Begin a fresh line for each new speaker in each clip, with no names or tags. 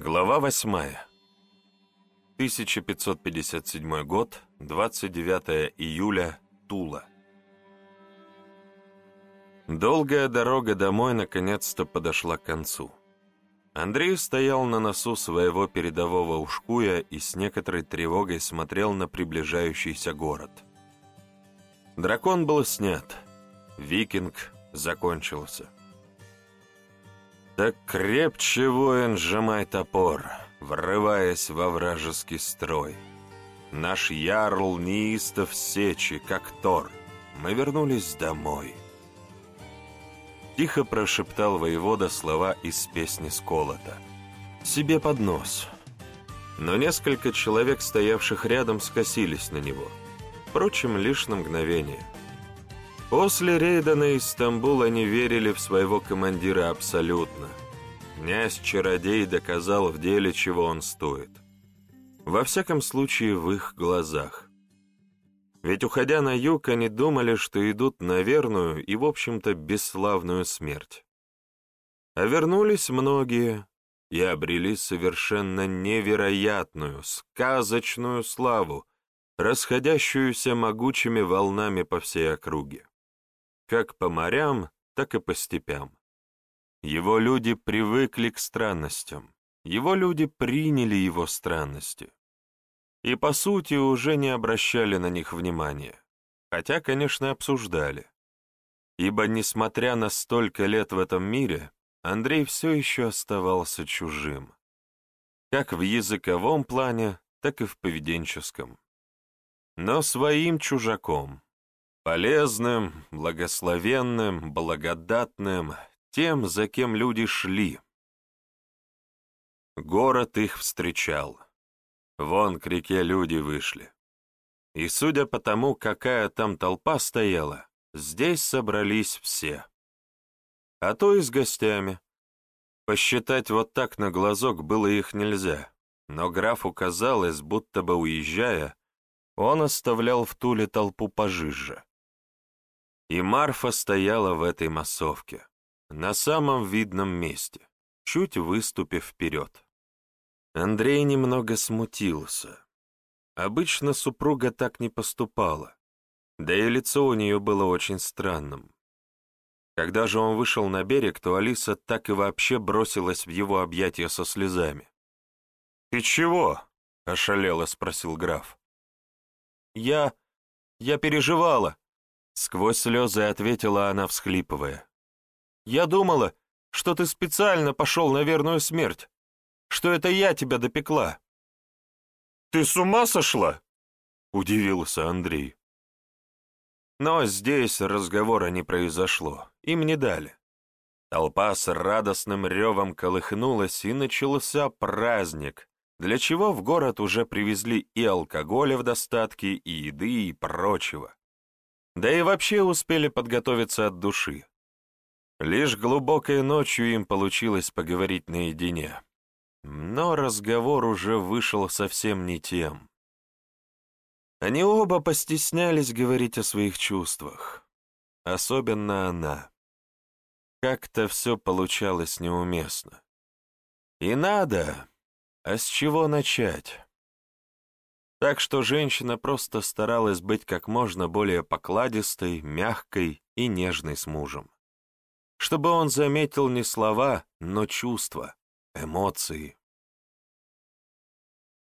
Глава восьмая. 1557 год, 29 июля, Тула. Долгая дорога домой наконец-то подошла к концу. Андрей стоял на носу своего передового ушкуя и с некоторой тревогой смотрел на приближающийся город. Дракон был снят, викинг закончился. Так крепче воин сжимай топор, врываясь во вражеский строй. Наш ярл неистов сечи, как Тор. Мы вернулись домой. Тихо прошептал воевода слова из песни Сколота. Себе под нос. Но несколько человек, стоявших рядом, скосились на него. Впрочем, лишь на мгновение. После рейда на Истамбул они верили в своего командира абсолютно. Князь-чародей доказал в деле, чего он стоит. Во всяком случае, в их глазах. Ведь, уходя на юг, они думали, что идут на верную и, в общем-то, бесславную смерть. А вернулись многие и обрели совершенно невероятную, сказочную славу, расходящуюся могучими волнами по всей округе как по морям, так и по степям. Его люди привыкли к странностям, его люди приняли его странности. И, по сути, уже не обращали на них внимания, хотя, конечно, обсуждали. Ибо, несмотря на столько лет в этом мире, Андрей все еще оставался чужим. Как в языковом плане, так и в поведенческом. Но своим чужаком, Полезным, благословенным, благодатным, тем, за кем люди шли. Город их встречал. Вон к реке люди вышли. И судя по тому, какая там толпа стояла, здесь собрались все. А то и с гостями. Посчитать вот так на глазок было их нельзя, но графу казалось, будто бы уезжая, он оставлял в Туле толпу пожиже. И Марфа стояла в этой массовке, на самом видном месте, чуть выступив вперед. Андрей немного смутился. Обычно супруга так не поступала, да и лицо у нее было очень странным. Когда же он вышел на берег, то Алиса так и вообще бросилась в его объятия со слезами. «Ты чего?» — ошалело спросил граф. «Я... я переживала», Сквозь слезы ответила она, всхлипывая. «Я думала, что ты специально пошел на верную смерть, что это я тебя допекла». «Ты с ума сошла?» — удивился Андрей. Но здесь разговора не произошло, им не дали. Толпа с радостным ревом колыхнулась, и начался праздник, для чего в город уже привезли и алкоголя в достатке, и еды, и прочего. Да и вообще успели подготовиться от души. Лишь глубокой ночью им получилось поговорить наедине. Но разговор уже вышел совсем не тем. Они оба постеснялись говорить о своих чувствах. Особенно она. Как-то все получалось неуместно. И надо, а с чего начать? Так что женщина просто старалась быть как можно более покладистой, мягкой и нежной с мужем. Чтобы он заметил не слова, но чувства, эмоции.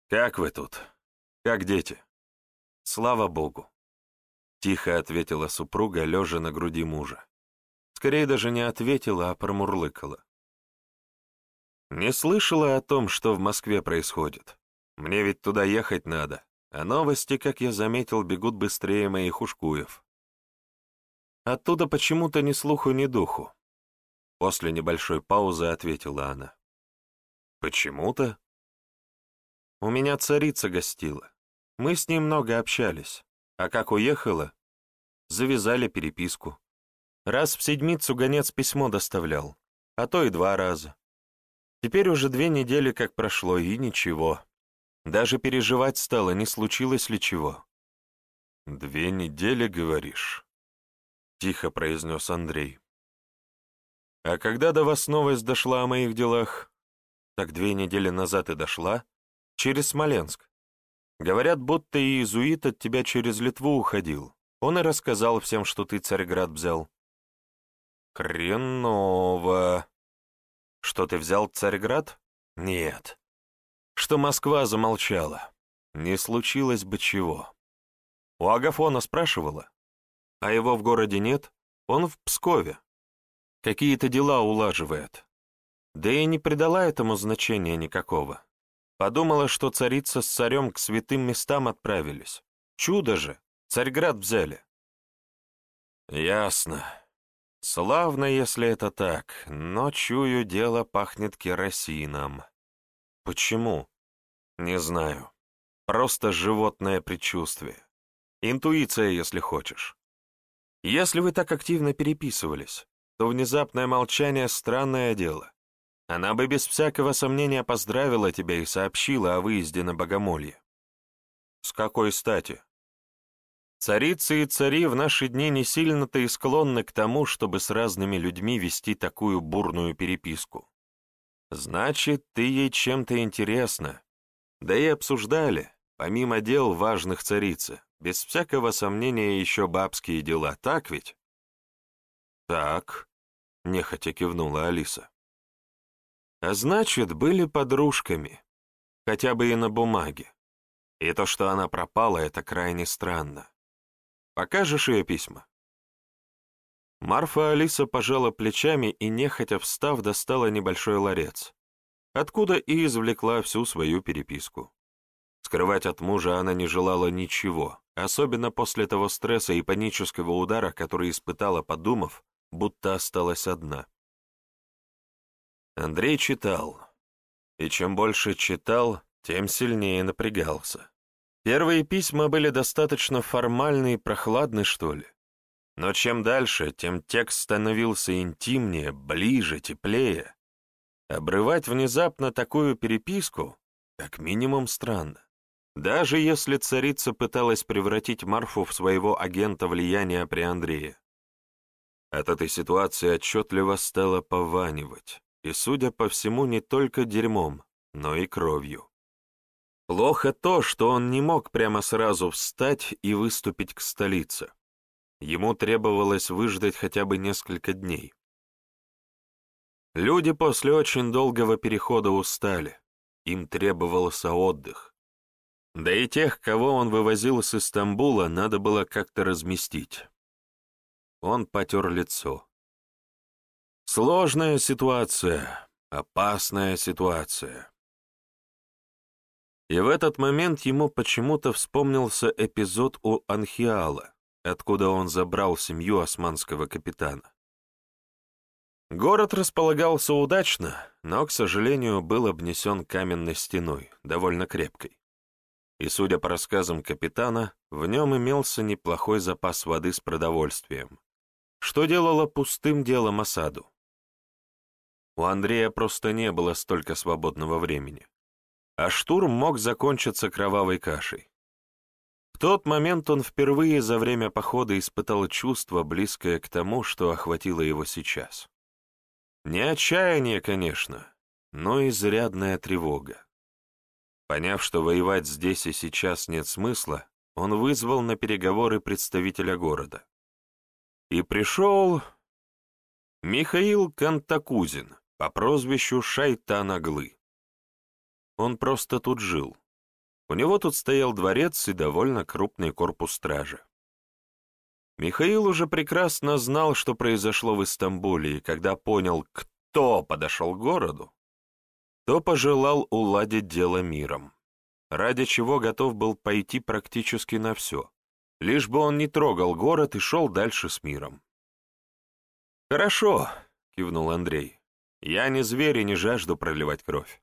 «Как вы тут? Как дети?» «Слава Богу!» — тихо ответила супруга, лежа на груди мужа. Скорее даже не ответила, а промурлыкала. «Не слышала о том, что в Москве происходит. Мне ведь туда ехать надо, а новости, как я заметил, бегут быстрее моих ушкуев. Оттуда почему-то ни слуху, ни духу. После небольшой паузы ответила она. «Почему-то?» «У меня царица гостила. Мы с ней много общались. А как уехала, завязали переписку. Раз в седмицу гонец письмо доставлял, а то и два раза. Теперь уже две недели как прошло, и ничего. Даже переживать стало, не случилось ли чего. «Две недели, говоришь?» — тихо произнес Андрей. «А когда до вас новость дошла о моих делах?» Так две недели назад и дошла. Через Смоленск. Говорят, будто и иезуит от тебя через Литву уходил. Он и рассказал всем, что ты Царьград взял. Хреново. Что ты взял Царьград? Нет. Что Москва замолчала. Не случилось бы чего. У Агафона спрашивала. А его в городе нет, он в Пскове. Какие-то дела улаживает. Да и не придала этому значения никакого. Подумала, что царица с царем к святым местам отправились. Чудо же, Царьград взяли. Ясно. Славно, если это так, но, чую, дело пахнет керосином. Почему? Не знаю. Просто животное предчувствие. Интуиция, если хочешь. Если вы так активно переписывались, то внезапное молчание — странное дело. Она бы без всякого сомнения поздравила тебя и сообщила о выезде на Богомолье. С какой стати? Царицы и цари в наши дни не сильно-то и склонны к тому, чтобы с разными людьми вести такую бурную переписку. Значит, ты ей чем-то интересна. Да и обсуждали, помимо дел важных царицы, без всякого сомнения еще бабские дела, так ведь? Так, нехотя кивнула Алиса. А значит, были подружками, хотя бы и на бумаге. И то, что она пропала, это крайне странно. Покажешь ее письма?» Марфа Алиса пожала плечами и, нехотя встав, достала небольшой ларец, откуда и извлекла всю свою переписку. Скрывать от мужа она не желала ничего, особенно после того стресса и панического удара, который испытала, подумав, будто осталась одна. Андрей читал. И чем больше читал, тем сильнее напрягался. Первые письма были достаточно формальны и прохладны, что ли. Но чем дальше, тем текст становился интимнее, ближе, теплее. Обрывать внезапно такую переписку как минимум странно. Даже если царица пыталась превратить Марфу в своего агента влияния при Андрее. От этой ситуации отчетливо стало пованивать и, судя по всему, не только дерьмом, но и кровью. Плохо то, что он не мог прямо сразу встать и выступить к столице. Ему требовалось выждать хотя бы несколько дней. Люди после очень долгого перехода устали, им требовался отдых. Да и тех, кого он вывозил с Истамбула, надо было как-то разместить. Он потер лицо. Сложная ситуация, опасная ситуация. И в этот момент ему почему-то вспомнился эпизод у Анхиала, откуда он забрал семью османского капитана. Город располагался удачно, но, к сожалению, был обнесен каменной стеной, довольно крепкой. И, судя по рассказам капитана, в нем имелся неплохой запас воды с продовольствием, что делало пустым делом осаду. У Андрея просто не было столько свободного времени. А штурм мог закончиться кровавой кашей. Тот момент он впервые за время похода испытал чувство, близкое к тому, что охватило его сейчас. Не отчаяние, конечно, но изрядная тревога. Поняв, что воевать здесь и сейчас нет смысла, он вызвал на переговоры представителя города. И пришел Михаил Кантакузин, по прозвищу Шайтан Оглы. Он просто тут жил. У него тут стоял дворец и довольно крупный корпус стражи. Михаил уже прекрасно знал, что произошло в Истамбуле, и когда понял, кто подошел к городу, то пожелал уладить дело миром, ради чего готов был пойти практически на все, лишь бы он не трогал город и шел дальше с миром. «Хорошо», — кивнул Андрей, я не зверь и не жажду проливать кровь.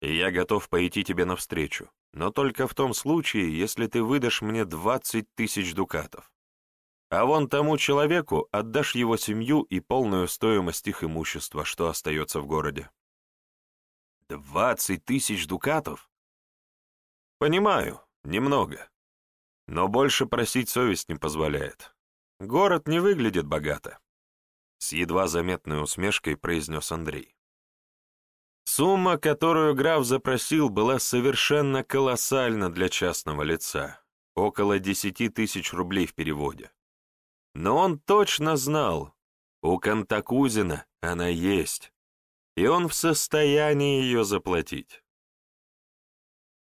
И я готов пойти тебе навстречу, но только в том случае, если ты выдашь мне двадцать тысяч дукатов. А вон тому человеку отдашь его семью и полную стоимость их имущества, что остается в городе. Двадцать тысяч дукатов? Понимаю, немного. Но больше просить совесть не позволяет. Город не выглядит богато. С едва заметной усмешкой произнес Андрей. Сумма, которую граф запросил, была совершенно колоссальна для частного лица, около десяти тысяч рублей в переводе. Но он точно знал, у Кантакузина она есть, и он в состоянии ее заплатить.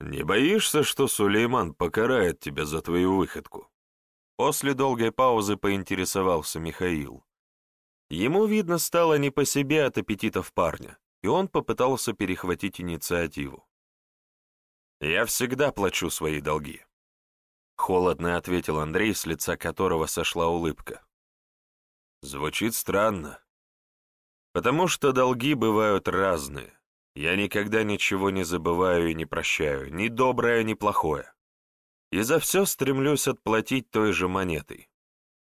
«Не боишься, что Сулейман покарает тебя за твою выходку?» После долгой паузы поинтересовался Михаил. Ему, видно, стало не по себе от аппетитов парня, и он попытался перехватить инициативу. «Я всегда плачу свои долги», — холодно ответил Андрей, с лица которого сошла улыбка. Звучит странно. Потому что долги бывают разные. Я никогда ничего не забываю и не прощаю, ни доброе, ни плохое. И за все стремлюсь отплатить той же монетой.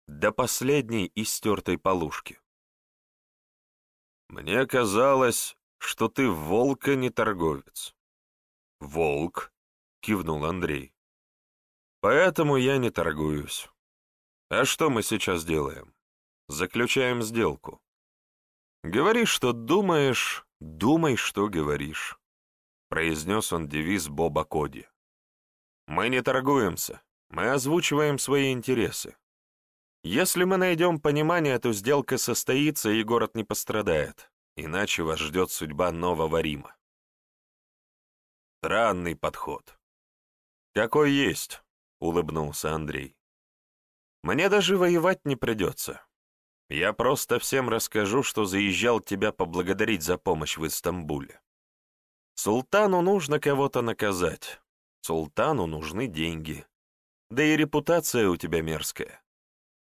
До последней истертой полушки. Мне казалось, что ты волка не торговец. Волк, кивнул Андрей. Поэтому я не торгуюсь. А что мы сейчас делаем? Заключаем сделку. Говори, что думаешь, думай, что говоришь», — произнес он девиз Боба Коди. «Мы не торгуемся, мы озвучиваем свои интересы. Если мы найдем понимание, то сделка состоится, и город не пострадает, иначе вас ждет судьба нового Рима». Странный подход. «Какой есть», — улыбнулся Андрей. «Мне даже воевать не придется. Я просто всем расскажу, что заезжал тебя поблагодарить за помощь в Истамбуле. Султану нужно кого-то наказать. Султану нужны деньги. Да и репутация у тебя мерзкая.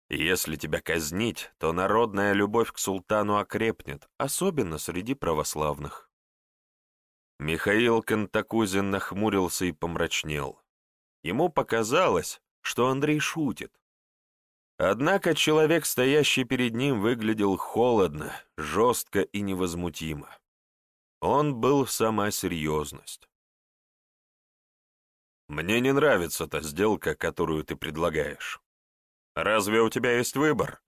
Если тебя казнить, то народная любовь к султану окрепнет, особенно среди православных. Михаил Кантакузин нахмурился и помрачнел. Ему показалось, что Андрей шутит, Однако человек, стоящий перед ним, выглядел холодно, жестко и невозмутимо. Он был сама серьезность. «Мне не нравится та сделка, которую ты предлагаешь. Разве у тебя есть выбор?»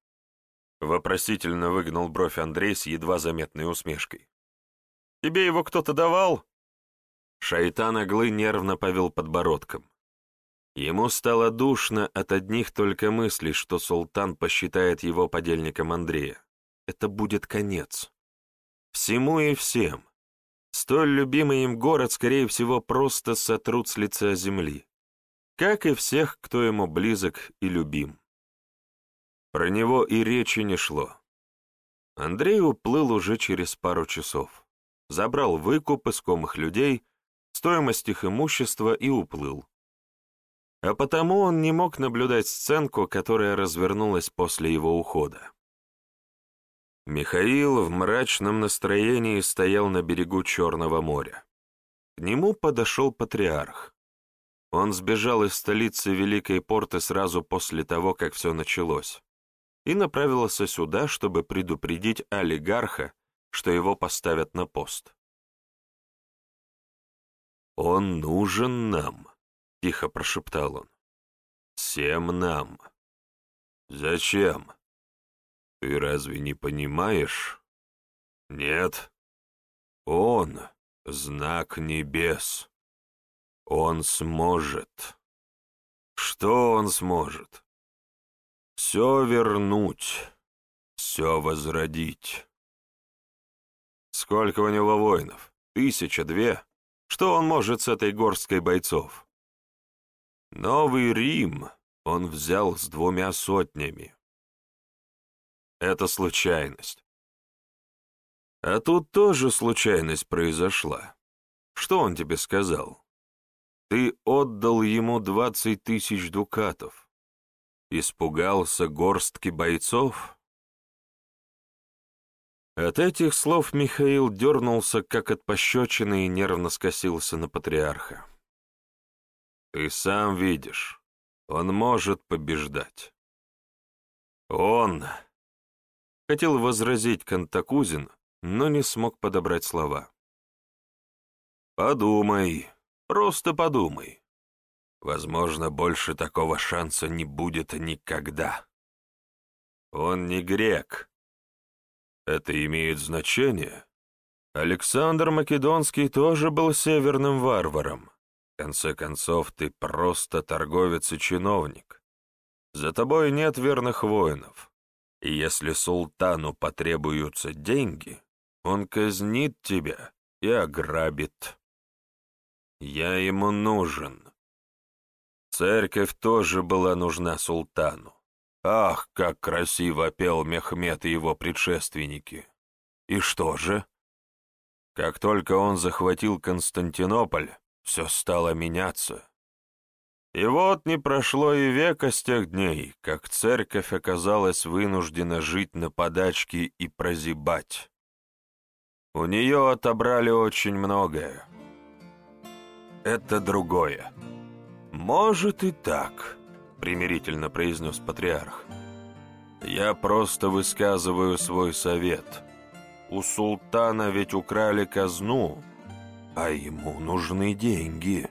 Вопросительно выгнал бровь Андрей с едва заметной усмешкой. «Тебе его кто-то давал?» Шайтан Аглы нервно повел подбородком. Ему стало душно от одних только мыслей, что султан посчитает его подельником Андрея. Это будет конец. Всему и всем. Столь любимый им город, скорее всего, просто сотрут с лица земли. Как и всех, кто ему близок и любим. Про него и речи не шло. Андрей уплыл уже через пару часов. Забрал выкуп искомых людей, стоимость их имущества и уплыл а потому он не мог наблюдать сценку, которая развернулась после его ухода. Михаил в мрачном настроении стоял на берегу Черного моря. К нему подошел патриарх. Он сбежал из столицы Великой Порты сразу после того, как все началось, и направился сюда, чтобы предупредить олигарха, что его поставят на пост. «Он нужен нам», — тихо прошептал он. «Всем нам. Зачем? Ты разве не понимаешь? Нет. Он — знак небес. Он сможет. Что он сможет? Все вернуть, все возродить. Сколько у него воинов? Тысяча, две? Что он может с этой горсткой бойцов? Новый Рим он взял с двумя сотнями. Это случайность. А тут тоже случайность произошла. Что он тебе сказал? Ты отдал ему двадцать тысяч дукатов. Испугался горстки бойцов? От этих слов Михаил дернулся, как от пощечины, и нервно скосился на патриарха. Ты сам видишь, он может побеждать. Он... Хотел возразить Кантакузин, но не смог подобрать слова. Подумай, просто подумай. Возможно, больше такого шанса не будет никогда. Он не грек. Это имеет значение? Александр Македонский тоже был северным варваром. В конце концов, ты просто торговец и чиновник. За тобой нет верных воинов. И если султану потребуются деньги, он казнит тебя и ограбит. Я ему нужен. Церковь тоже была нужна султану. Ах, как красиво пел Мехмед и его предшественники! И что же? Как только он захватил Константинополь, все стало меняться. И вот не прошло и века с тех дней, как церковь оказалась вынуждена жить на подачке и прозябать. У нее отобрали очень многое. Это другое. Может и так, примирительно произнес патриарх. Я просто высказываю свой совет. У султана ведь украли казну, а ему нужны деньги.